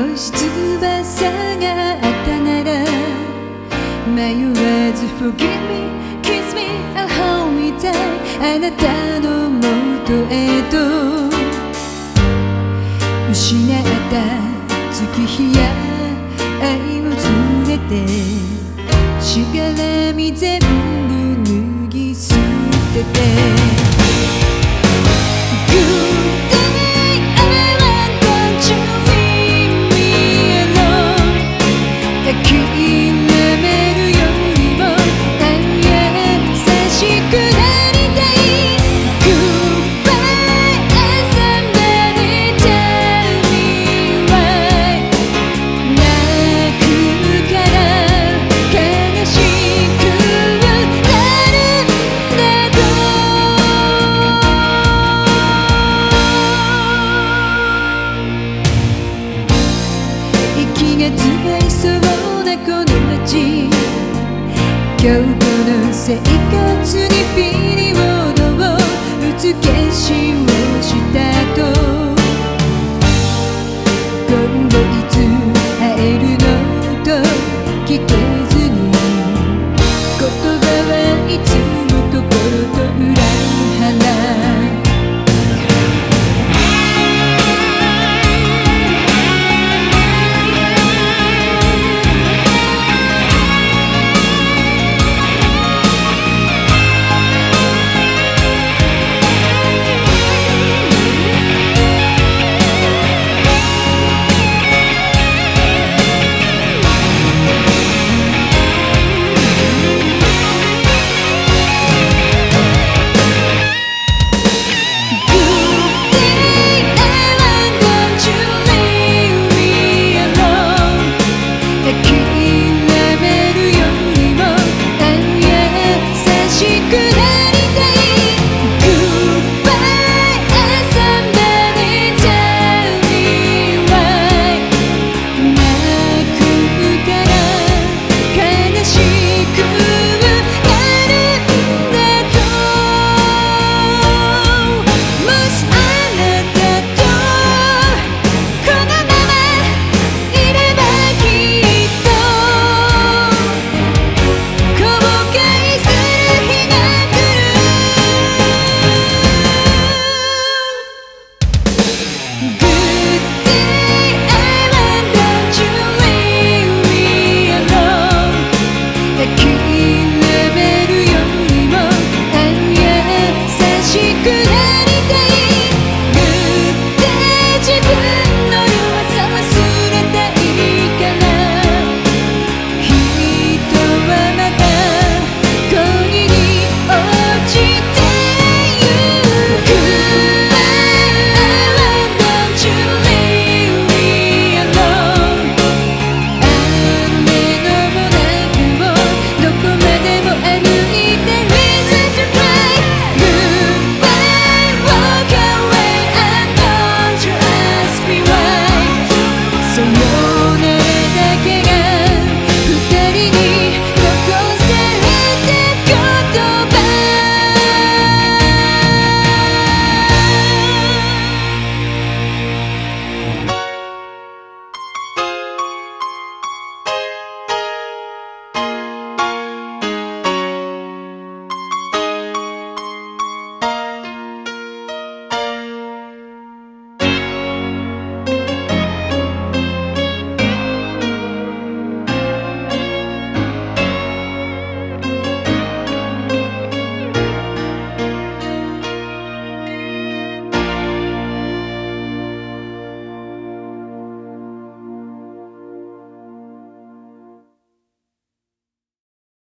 もし翼があったなら迷わず Forgive me, kiss me, I'll hold me tight あなたのもとへと。失った月日や愛を連れてしがらみ全部脱ぎ捨てて。生活にピリオドを打つ決心をしたと。